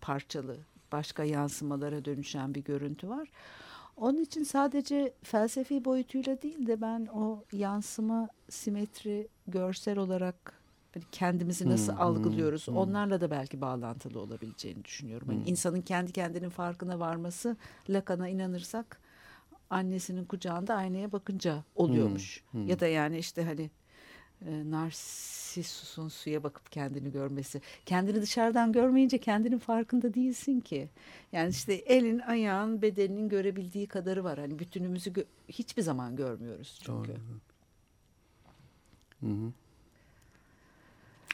parçalı başka yansımalara dönüşen bir görüntü var. Onun için sadece felsefi boyutuyla değil de ben o yansıma, simetri, görsel olarak hani kendimizi nasıl hmm, algılıyoruz hmm, onlarla da belki bağlantılı olabileceğini düşünüyorum. Hani hmm. insanın kendi kendinin farkına varması Lacan'a inanırsak annesinin kucağında aynaya bakınca oluyormuş. Hmm, hmm. Ya da yani işte hani e, Narsissus'un suya bakıp kendini görmesi. Kendini dışarıdan görmeyince kendinin farkında değilsin ki. Yani işte elin, ayağın, bedeninin görebildiği kadarı var. Hani bütünümüzü gö- hiçbir zaman görmüyoruz çünkü. Doğru. Hı hı.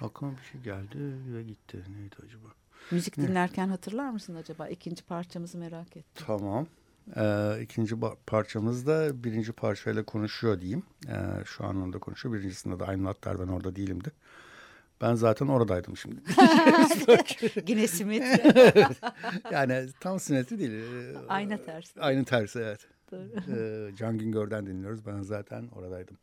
Aklıma bir şey geldi ve gitti. Neydi acaba? Müzik dinlerken hatırlar mısın acaba? İkinci parçamızı merak ettim. Tamam. Ee, ikinci parçamız da birinci parçayla konuşuyor diyeyim. Ee, şu anlamda konuşuyor. Birincisinde de aynı hatlar ben orada değilimdi. Ben zaten oradaydım şimdi. (laughs) Yine simetri. (laughs) yani tam simetri değil. Ayna tersi. Aynı tersi evet. Doğru. Ee, Can Güngör'den dinliyoruz. Ben zaten oradaydım.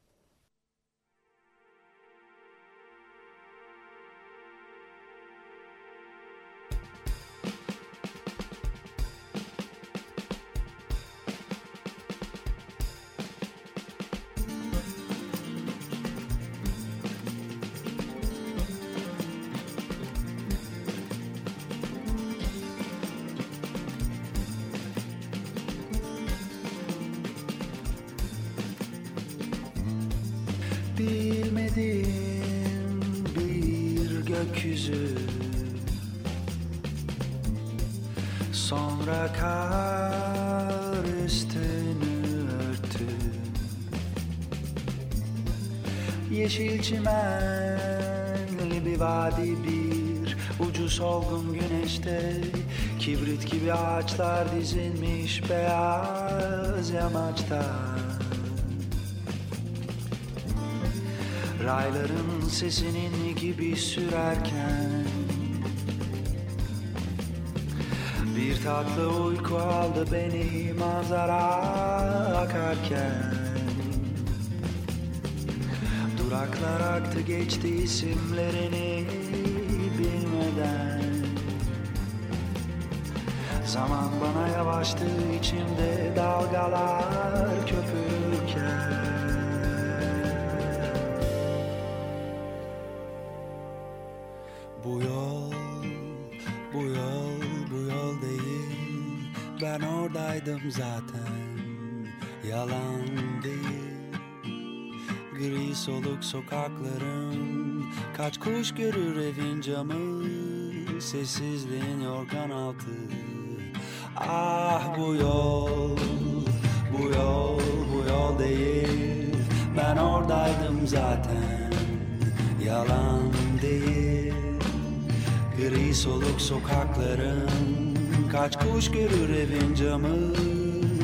Yeşil çimenli bir vadi bir Ucu solgun güneşte. Kibrit gibi ağaçlar dizilmiş beyaz yamaçta Rayların sesinin gibi sürerken Tatlı uyku aldı beni manzara akarken. Duraklar aktı geçti isimlerini bilmeden. Zaman bana yavaştı içimde dalgalar köpürürken oradaydım zaten. Yalan değil. Gri soluk sokaklarım. Kaç kuş görür evin camı? Sessizliğin yorgan altı. Ah bu yol Bu yol bu yol değil. Ben oradaydım zaten. Yalan değil. Gri soluk sokaklarım Kaç kuş görür evin camı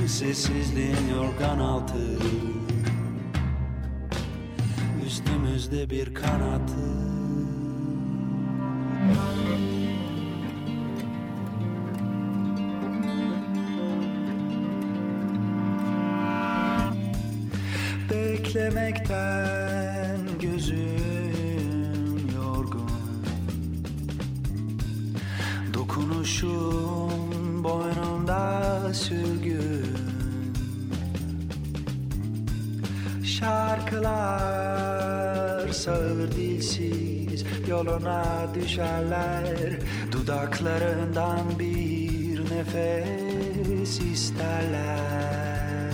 Sessizliğin yorgan altı. Üstümüzde bir kanatı Dudaklarından bir nefes isterler.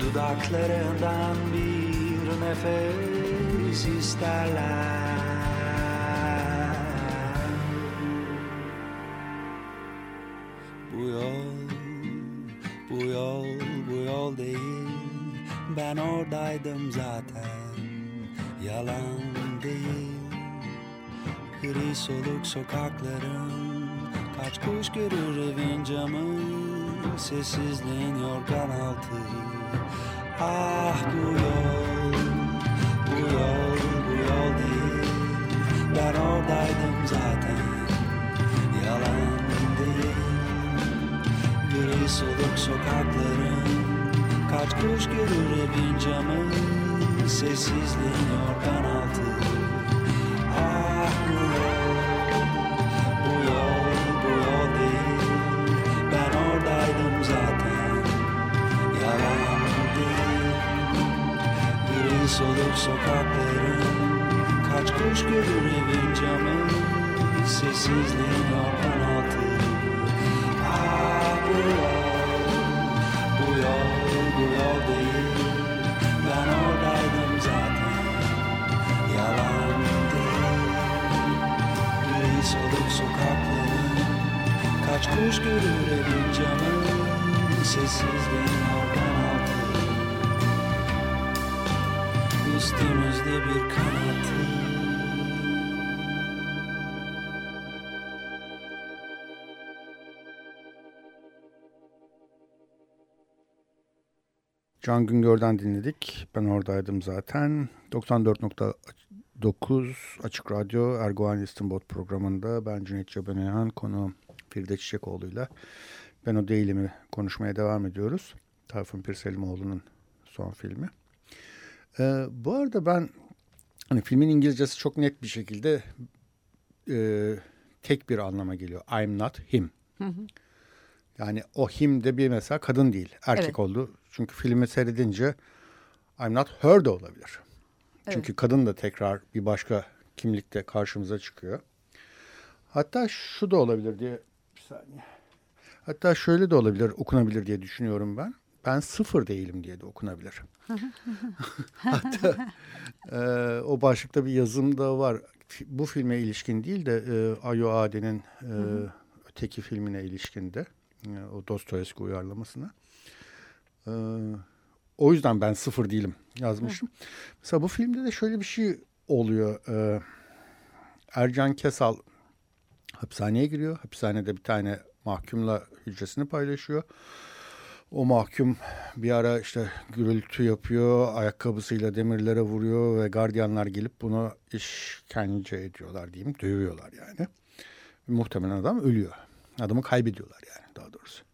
Dudaklarından bir nefes isterler. Bu yol, bu yol, bu yol değil. Ben oradaydım zaten. Yalan Gri soluk sokaklarım Kaç kuş görür evin camı Sessizliğin yorgan altı. Ah bu yol Bu yol, bu yol değil. Ben oradaydım zaten Yalan değil. Gri soluk sokaklarım Kaç kuş görür evin camı Sessizliğin yorgan altı Sokaklarım Kaç kuş görür evin camı Sessizliğin yorgan altı. Ah bu yol Bu yol, bu yol değil. Ben oradaydım zaten Yalan değil. Gri soluk sokaklarım Kaç kuş görür evin camı Sessizliğin yorgan bir kanatı Can Güngör'den dinledik. Ben oradaydım zaten. 94.9 Açık Radyo Erguvan İstinbot programında ben Cüneyt Cebenayan konu Firde Çiçekoğlu'yla Ben O Değilim'i konuşmaya devam ediyoruz. Tayfun Pirselimoğlu'nun son filmi. Ee, bu arada ben hani filmin İngilizcesi çok net bir şekilde e, tek bir anlama geliyor. I'm not him. Hı hı. Yani o him de bir mesela kadın değil, erkek Evet. oldu. Çünkü filmi seyredince I'm not her de olabilir. Evet. Çünkü kadın da tekrar bir başka kimlikte karşımıza çıkıyor. Hatta şu da olabilir diye bir saniye. Hatta şöyle de olabilir, okunabilir diye düşünüyorum ben. Ben sıfır değilim diye de okunabilir. (laughs) Hatta e, o başlıkta bir yazım da var. Bu filme ilişkin değil de e, Ayo Ade'nin e, öteki filmine ilişkin de. e, o Dostoyevski uyarlamasına. E, o yüzden ben sıfır değilim yazmışım. Mesela bu filmde de şöyle bir şey oluyor. E, Ercan Kesal hapishaneye giriyor. Hapishanede bir tane mahkumla hücresini paylaşıyor. O mahkum bir ara işte gürültü yapıyor, ayakkabısıyla demirlere vuruyor ve gardiyanlar gelip bunu işkence ediyorlar diyeyim, dövüyorlar yani. Muhtemelen adam ölüyor. Adamı kaybediyorlar yani daha doğrusu.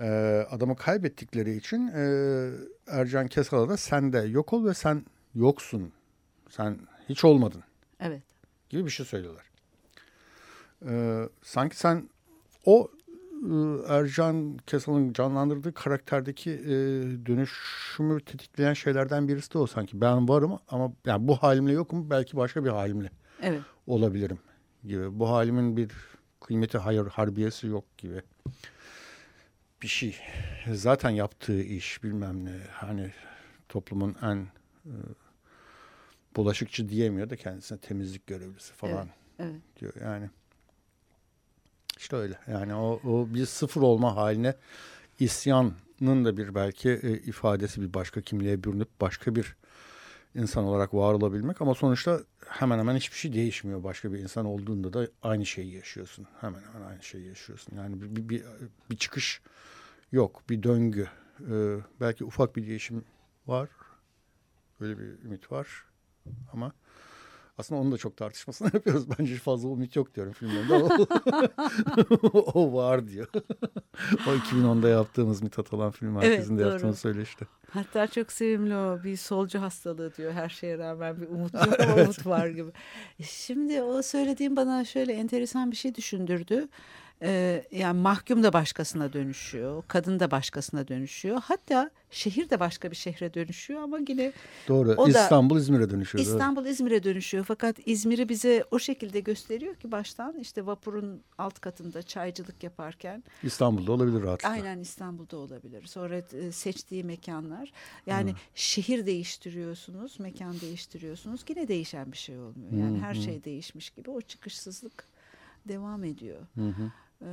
e, adamı kaybettikleri için e, Ercan Kesal'a da sen de yok ol ve sen yoksun. Sen hiç olmadın. Evet. Gibi bir şey söylüyorlar. E, sanki sen o Ercan Kesal'ın canlandırdığı karakterdeki e, dönüşümü tetikleyen şeylerden birisi de o sanki. Ben varım ama yani bu halimle yokum belki başka bir halimle Evet. olabilirim gibi. Bu halimin bir kıymeti hayır harbiyesi yok gibi. Bir şey. Zaten yaptığı iş bilmem ne. Hani toplumun en e, bulaşıkçı diyemiyor da kendisine temizlik görevlisi falan Evet. diyor. Yani işte öyle. Yani o, o bir sıfır olma haline isyanın da bir belki e, ifadesi bir başka kimliğe bürünüp başka bir insan olarak var olabilmek ama sonuçta hemen hemen hiçbir şey değişmiyor. Başka bir insan olduğunda da aynı şeyi yaşıyorsun. Hemen hemen aynı şeyi yaşıyorsun. Yani bir, bir, bir, bir çıkış yok. Bir döngü. Ee, belki ufak bir değişim var. Böyle bir ümit var. Ama aslında onu da çok tartışmasını (laughs) yapıyoruz. Bence fazla ümit yok diyorum filmlerinde. O, (laughs) o var diyor. (laughs) o 2010'da yaptığımız Mithat olan film merkezinde doğru. yaptığımız söyleşti. Hatta çok sevimli o bir solcu hastalığı diyor her şeye rağmen bir umut yok ama umut var gibi. Şimdi o söylediğim bana şöyle enteresan bir şey düşündürdü. Ee, yani mahkum da başkasına dönüşüyor, kadın da başkasına dönüşüyor. Hatta şehir de başka bir şehre dönüşüyor ama yine Doğru. O İstanbul İzmir'e dönüşüyor. İstanbul İzmir'e dönüşüyor. Fakat İzmir'i bize o şekilde gösteriyor ki baştan işte vapurun alt katında çaycılık yaparken İstanbul'da olabilir rahatlıkla. Aynen İstanbul'da olabilir. Sonra e, seçtiği mekanlar. Yani şehir değiştiriyorsunuz, mekan değiştiriyorsunuz. Yine değişen bir şey olmuyor. Yani her şey değişmiş gibi o çıkışsızlık devam ediyor. Hı hı. Ee,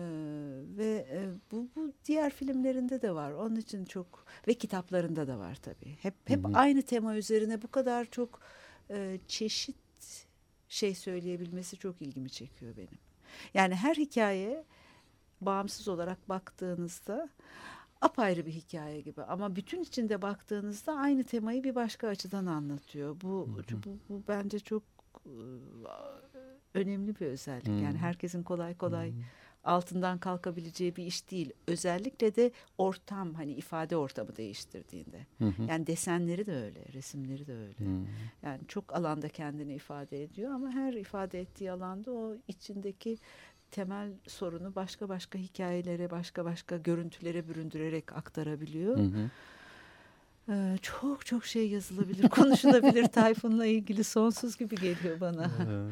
ve e, bu, bu diğer filmlerinde de var. Onun için çok ve kitaplarında da var tabii. Hep hep aynı tema üzerine bu kadar çok e, çeşit şey söyleyebilmesi çok ilgimi çekiyor benim. Yani her hikaye bağımsız olarak baktığınızda apayrı bir hikaye gibi ama bütün içinde baktığınızda aynı temayı bir başka açıdan anlatıyor. Bu bu, bu bence çok e, önemli bir özellik. Yani herkesin kolay kolay altından kalkabileceği bir iş değil. Özellikle de ortam hani ifade ortamı değiştirdiğinde. Yani desenleri de öyle, resimleri de öyle. Yani çok alanda kendini ifade ediyor ama her ifade ettiği alanda o içindeki temel sorunu başka başka hikayelere, başka başka görüntülere büründürerek aktarabiliyor. Hı hı. Ee, çok çok şey yazılabilir, konuşulabilir (laughs) Tayfun'la ilgili sonsuz gibi geliyor bana. Ee,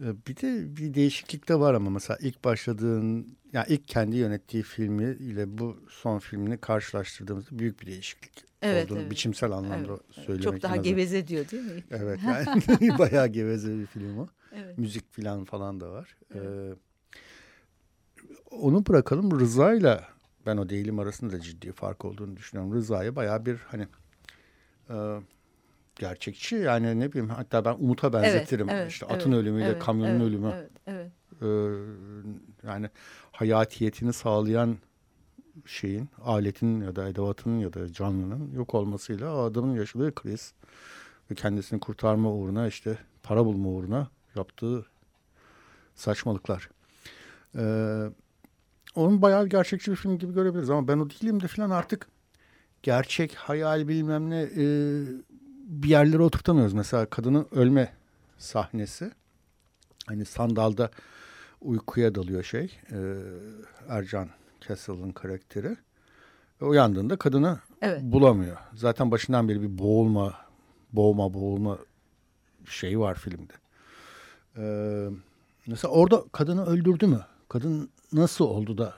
Bir de bir değişiklik de var ama mesela ilk başladığın, yani ilk kendi yönettiği filmi ile bu son filmini karşılaştırdığımızda büyük bir değişiklik Evet, olduğunu evet. biçimsel anlamda Evet, evet. söylemek Çok daha azından. geveze diyor değil mi? Evet (laughs) yani (laughs) bayağı geveze bir film o. Evet. Müzik falan falan da var. Ee, onu bırakalım Rıza'yla ben o değilim arasında da ciddi fark olduğunu düşünüyorum. Rıza'ya bayağı bir hani e, gerçekçi yani ne bileyim hatta ben Umut'a benzetirim. evet, işte evet, atın ölümüyle evet, kamyonun evet, ölümü. Evet, evet. Ee, yani hayatiyetini sağlayan şeyin, aletin ya da edevatın ya da canlının yok olmasıyla adamın yaşadığı kriz ve kendisini kurtarma uğruna işte para bulma uğruna yaptığı saçmalıklar. Ee, onun bayağı gerçekçi bir film gibi görebiliriz ama ben o değilim de falan artık gerçek, hayal bilmem ne e, bir yerlere oturtamıyoruz. Mesela kadının ölme sahnesi. Hani sandalda uykuya dalıyor şey. e, Ercan Kessel'ın karakteri. Ve uyandığında kadını Evet. bulamıyor. Zaten başından beri bir boğulma, boğma, boğulma şeyi var filmde. Ee, mesela orada kadını öldürdü mü? Kadın nasıl oldu da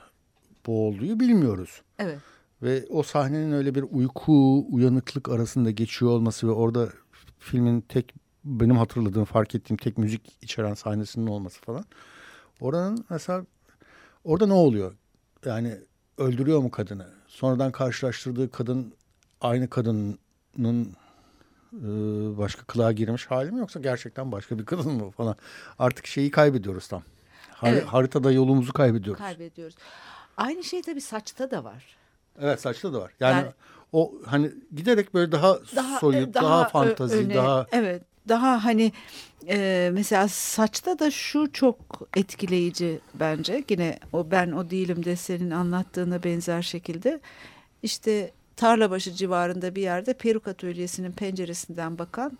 boğulduğu bilmiyoruz. Evet. Ve o sahnenin öyle bir uyku, uyanıklık arasında geçiyor olması ve orada filmin tek benim hatırladığım, fark ettiğim tek müzik içeren sahnesinin olması falan. Oranın mesela orada ne oluyor? Yani öldürüyor mu kadını? Sonradan karşılaştırdığı kadın aynı kadının e, başka kılığa girmiş hali mi yoksa gerçekten başka bir kadın mı falan? Artık şeyi kaybediyoruz tam. Har- Evet. Haritada yolumuzu kaybediyoruz. Kaybediyoruz. Aynı şey tabii saçta da var. Evet saçta da var. Yani, Yani- o hani giderek böyle daha, Daha soyut, e, daha, ö- fantazi, öne- daha evet daha hani e, mesela saçta da şu çok etkileyici bence. Yine o ben o değilim de senin anlattığına benzer şekilde. İşte Tarlabaşı civarında bir yerde peruk atölyesinin penceresinden bakan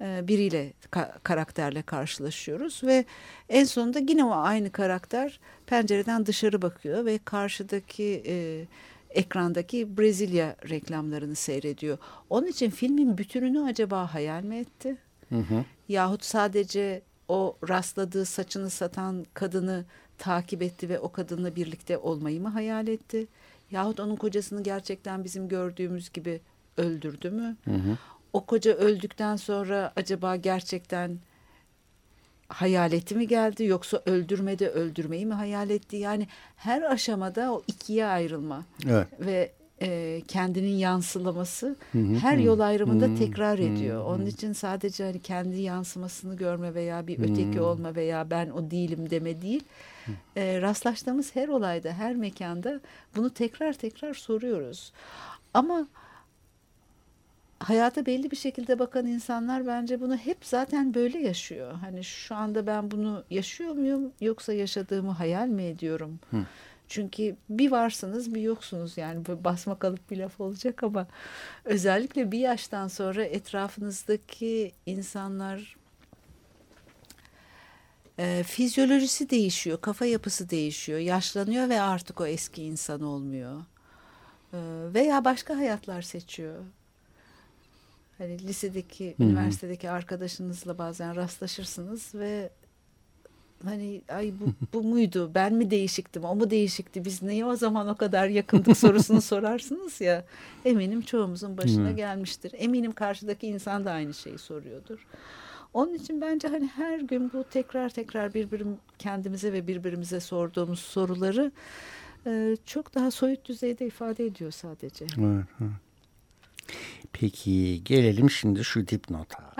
e, biriyle ka- karakterle karşılaşıyoruz ve en sonunda yine o aynı karakter pencereden dışarı bakıyor ve karşıdaki e, ekrandaki Brezilya reklamlarını seyrediyor. Onun için filmin bütününü acaba hayal mi etti? Hı hı. Yahut sadece o rastladığı saçını satan kadını takip etti ve o kadınla birlikte olmayı mı hayal etti? Yahut onun kocasını gerçekten bizim gördüğümüz gibi öldürdü mü? Hı hı. O koca öldükten sonra acaba gerçekten hayaleti mi geldi yoksa öldürmede öldürmeyi mi hayal etti? Yani her aşamada o ikiye ayrılma evet. ve e, kendinin yansılaması hı hı, her yol ayrımında hı, tekrar ediyor. Hı, Onun için sadece hani kendi yansımasını görme veya bir öteki hı. olma veya ben o değilim deme değil. E, rastlaştığımız her olayda, her mekanda bunu tekrar tekrar soruyoruz. Ama hayata belli bir şekilde bakan insanlar bence bunu hep zaten böyle yaşıyor. Hani şu anda ben bunu yaşıyor muyum yoksa yaşadığımı hayal mi ediyorum? Hı. Çünkü bir varsınız bir yoksunuz yani böyle basma kalıp bir laf olacak ama özellikle bir yaştan sonra etrafınızdaki insanlar e, fizyolojisi değişiyor, kafa yapısı değişiyor, yaşlanıyor ve artık o eski insan olmuyor. E, veya başka hayatlar seçiyor. Hani lisedeki, Hı-hı. üniversitedeki arkadaşınızla bazen rastlaşırsınız ve hani ay bu, (laughs) bu muydu ben mi değişiktim o mu değişikti biz niye o zaman o kadar yakındık (laughs) sorusunu sorarsınız ya eminim çoğumuzun başına Hı. gelmiştir eminim karşıdaki insan da aynı şeyi soruyordur onun için bence hani her gün bu tekrar tekrar birbirim kendimize ve birbirimize sorduğumuz soruları e, çok daha soyut düzeyde ifade ediyor sadece. Evet, evet. Peki gelelim şimdi şu dipnota.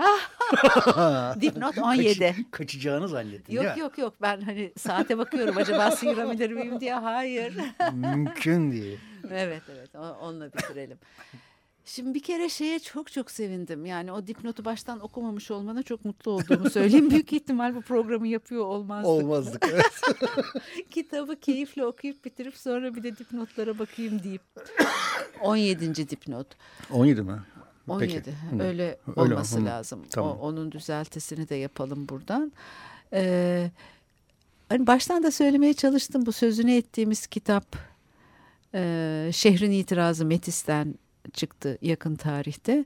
(laughs) Dipnot 17. Kaç, kaçacağını zannettin Yok yok yok ben hani saate bakıyorum acaba sıyırabilir miyim diye hayır. (laughs) Mümkün değil. Evet evet onunla bitirelim. Şimdi bir kere şeye çok çok sevindim. Yani o dipnotu baştan okumamış olmana çok mutlu olduğumu söyleyeyim. (laughs) Büyük ihtimal bu programı yapıyor olmazdık. Olmazdık evet. (laughs) Kitabı keyifle okuyup bitirip sonra bir de dipnotlara bakayım deyip. 17. dipnot. 17 mi? 17. Peki. Öyle olması Öyle, lazım. Tamam. O, onun düzeltesini de yapalım buradan. Ee, hani baştan da söylemeye çalıştım bu sözünü ettiğimiz kitap e, Şehrin İtirazı Metis'ten çıktı yakın tarihte.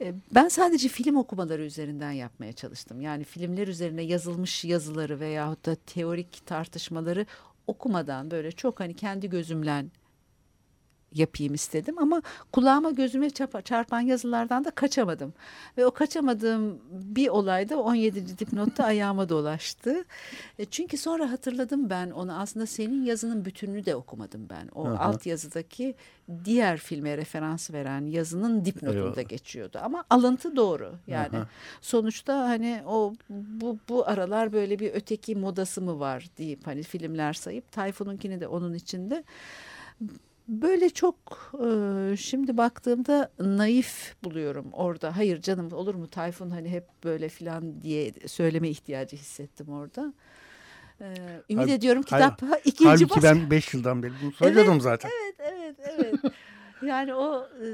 E, ben sadece film okumaları üzerinden yapmaya çalıştım. Yani filmler üzerine yazılmış yazıları veyahut da teorik tartışmaları okumadan böyle çok hani kendi gözümle yapayım istedim ama kulağıma gözüme çarpan yazılardan da kaçamadım. Ve o kaçamadığım bir olayda 17. dipnotta (laughs) ayağıma dolaştı. E, çünkü sonra hatırladım ben onu aslında senin yazının bütününü de okumadım ben. O Aha. alt yazıdaki diğer filme referans veren yazının dipnotunda Eyvallah. geçiyordu. Ama alıntı doğru. Yani Aha. sonuçta hani o bu, bu aralar böyle bir öteki modası mı var deyip hani filmler sayıp Tayfun'unkini de onun içinde Böyle çok e, şimdi baktığımda naif buluyorum orada. Hayır canım olur mu Tayfun hani hep böyle filan diye söyleme ihtiyacı hissettim orada. Ee, ümit Halbuki, ediyorum kitap hayır, ikinci Halbuki baskı. ben beş yıldan beri bunu söylüyordum evet, zaten. Evet, evet, evet. (laughs) yani o e,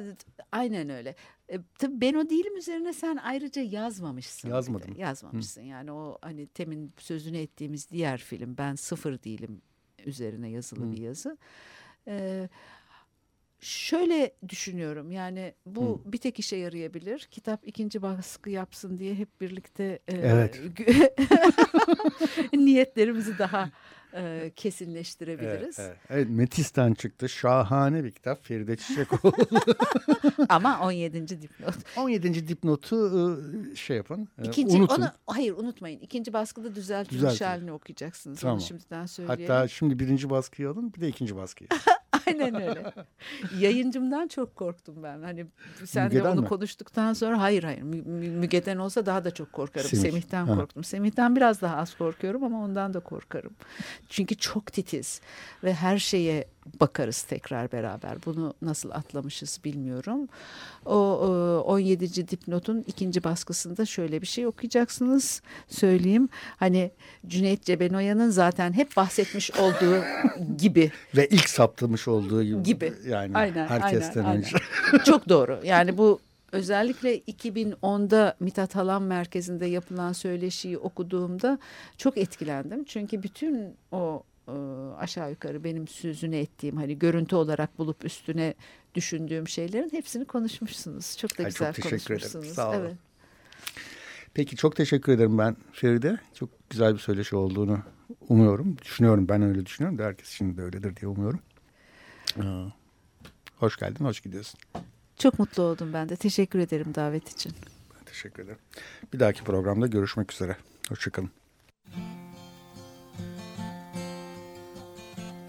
aynen öyle. E, tabii ben o değilim üzerine sen ayrıca yazmamışsın. Yazmadım. Yazmamışsın. Hı. Yani o hani temin sözünü ettiğimiz diğer film Ben Sıfır Değilim üzerine yazılı Hı. bir yazı. Ee, şöyle düşünüyorum yani bu Hı. bir tek işe yarayabilir. Kitap ikinci baskı yapsın diye hep birlikte e, evet. (laughs) niyetlerimizi daha e, kesinleştirebiliriz. Evet, evet. evet, Metis'ten çıktı. Şahane bir kitap. Feride Çiçekoğlu. (laughs) Ama 17. dipnot. 17. dipnotu şey yapın. İkinci, unutun. Onu, hayır unutmayın. İkinci baskıda düzeltilmiş Düzeltin. halini okuyacaksınız. Tamam. Onu şimdiden söyleyelim. Hatta şimdi birinci baskıyı alın bir de ikinci baskıyı. (laughs) Aynen öyle. Yayıncımdan çok korktum ben. Hani sen de onu mi? konuştuktan sonra hayır hayır Müge'den olsa daha da çok korkarım. Semih. Semih'ten ha. korktum. Semih'ten biraz daha az korkuyorum ama ondan da korkarım. Çünkü çok titiz ve her şeye bakarız tekrar beraber. Bunu nasıl atlamışız bilmiyorum. O 17. dipnotun ikinci baskısında şöyle bir şey okuyacaksınız. Söyleyeyim. Hani Cüneyt Cebenoya'nın zaten hep bahsetmiş olduğu (laughs) gibi. Ve ilk saptamış olduğu gibi. Gibi. Yani aynen, herkesten aynen, önce. Aynen. Çok doğru. Yani bu özellikle 2010'da Mithat Halam Merkezi'nde yapılan söyleşiyi okuduğumda çok etkilendim. Çünkü bütün o e, aşağı yukarı benim sözünü ettiğim hani görüntü olarak bulup üstüne düşündüğüm şeylerin hepsini konuşmuşsunuz. Çok da Ay, güzel çok teşekkür konuşmuşsunuz. Ederim. Sağ olun. Evet. Peki çok teşekkür ederim ben Feride. Çok güzel bir söyleşi olduğunu umuyorum. Düşünüyorum ben öyle düşünüyorum da herkes şimdi de öyledir diye umuyorum. Ee, hoş geldin, hoş gidiyorsun. Çok mutlu oldum ben de. Teşekkür ederim davet için. Ben teşekkür ederim. Bir dahaki programda görüşmek üzere. Hoşçakalın.